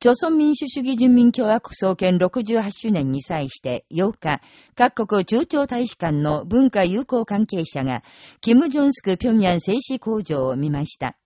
朝鮮民主主義人民共和国創建68周年に際して8日、各国中朝大使館の文化友好関係者が、キム・ジョンスク平壌製紙工場を見ました。